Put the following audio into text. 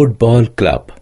Football Club.